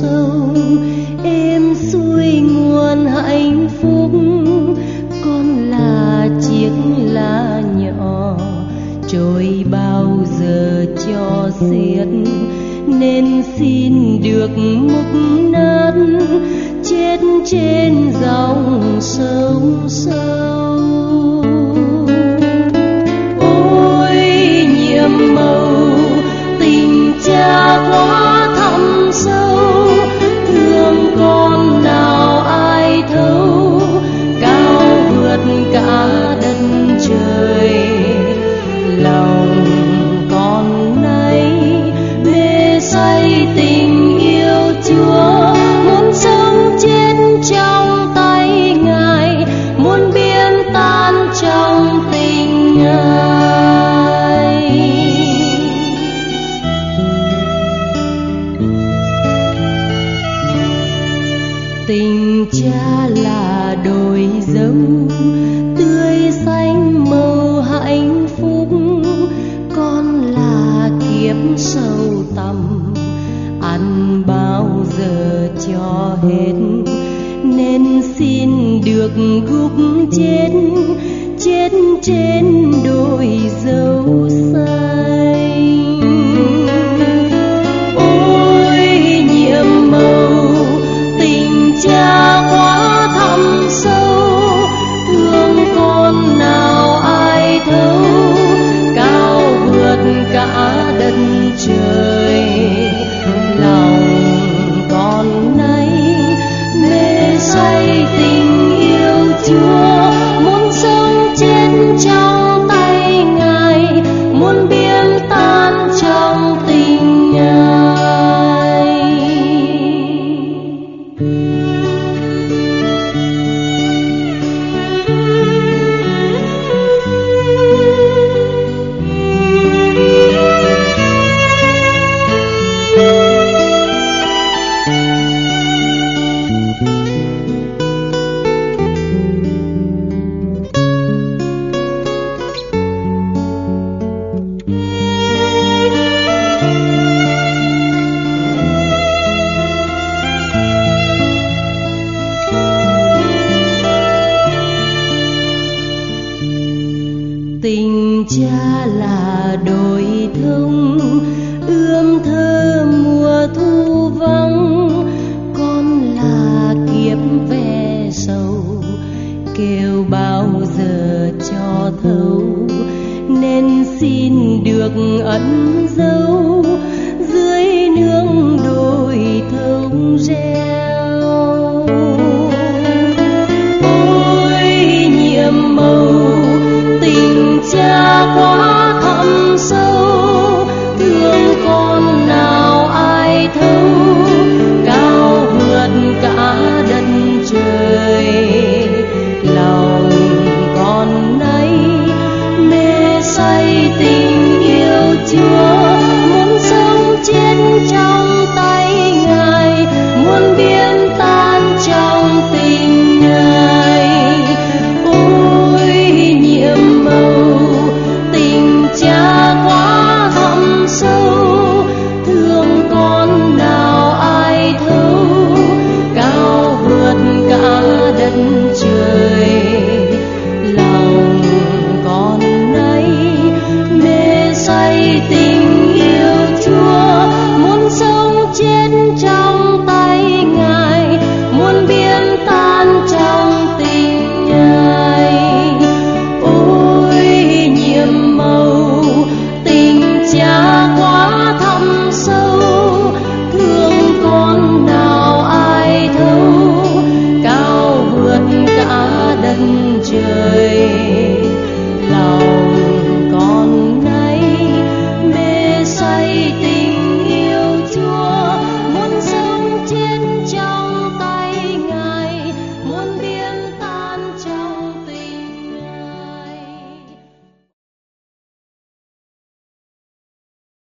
sông, em xuôi nguồn hạnh phúc. Con là chiếc lá nhỏ, trôi bao giờ cho xiết. Nên xin được mục nát, chết trên dòng sông sâu. Hết. Nên xin được gục chết chết trên đôi dâu tình cha là đồi thông, ươm thơ mùa thu vắng. Con là kiếp ve sầu, kêu bao giờ cho thấu. Nên xin được ân